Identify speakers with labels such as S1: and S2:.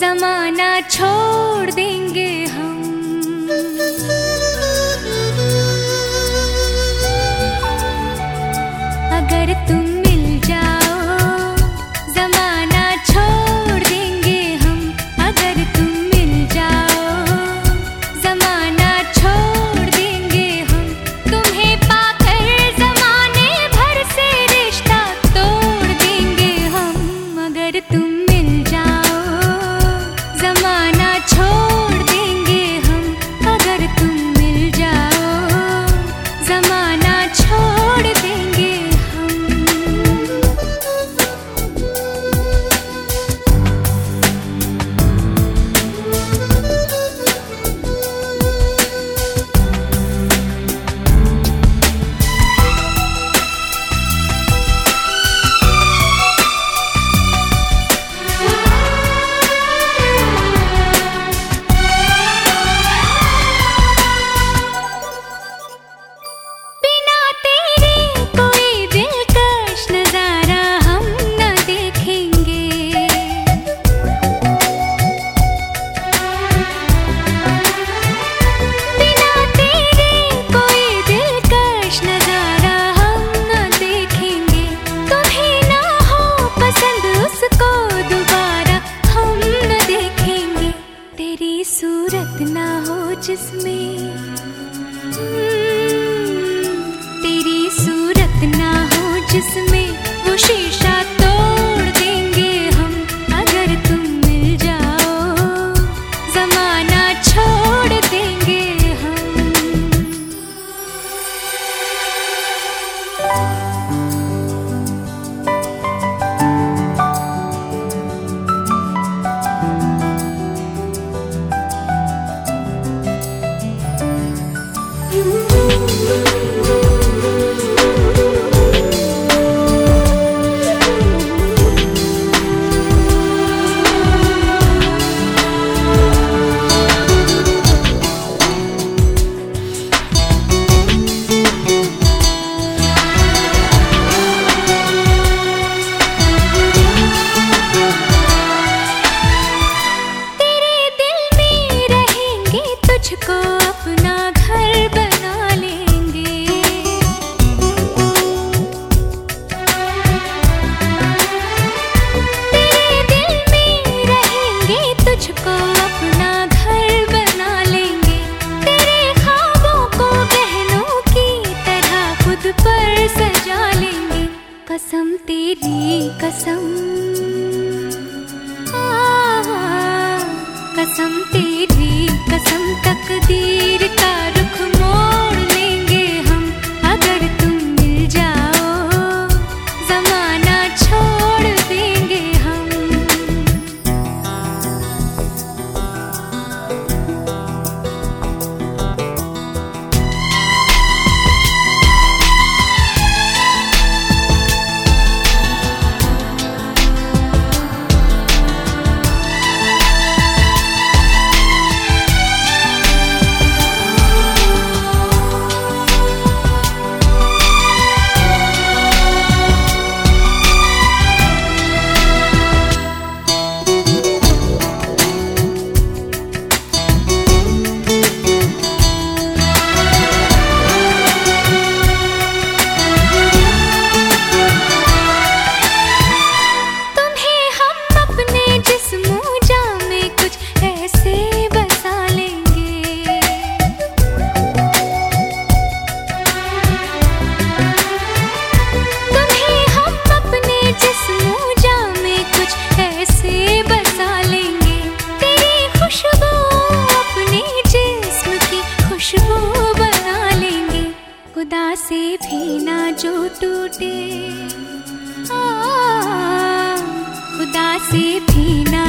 S1: जमाना छोड़ देंगे हम। अगर तुम just me से भी ना जो टूटे। खुदा से भी ना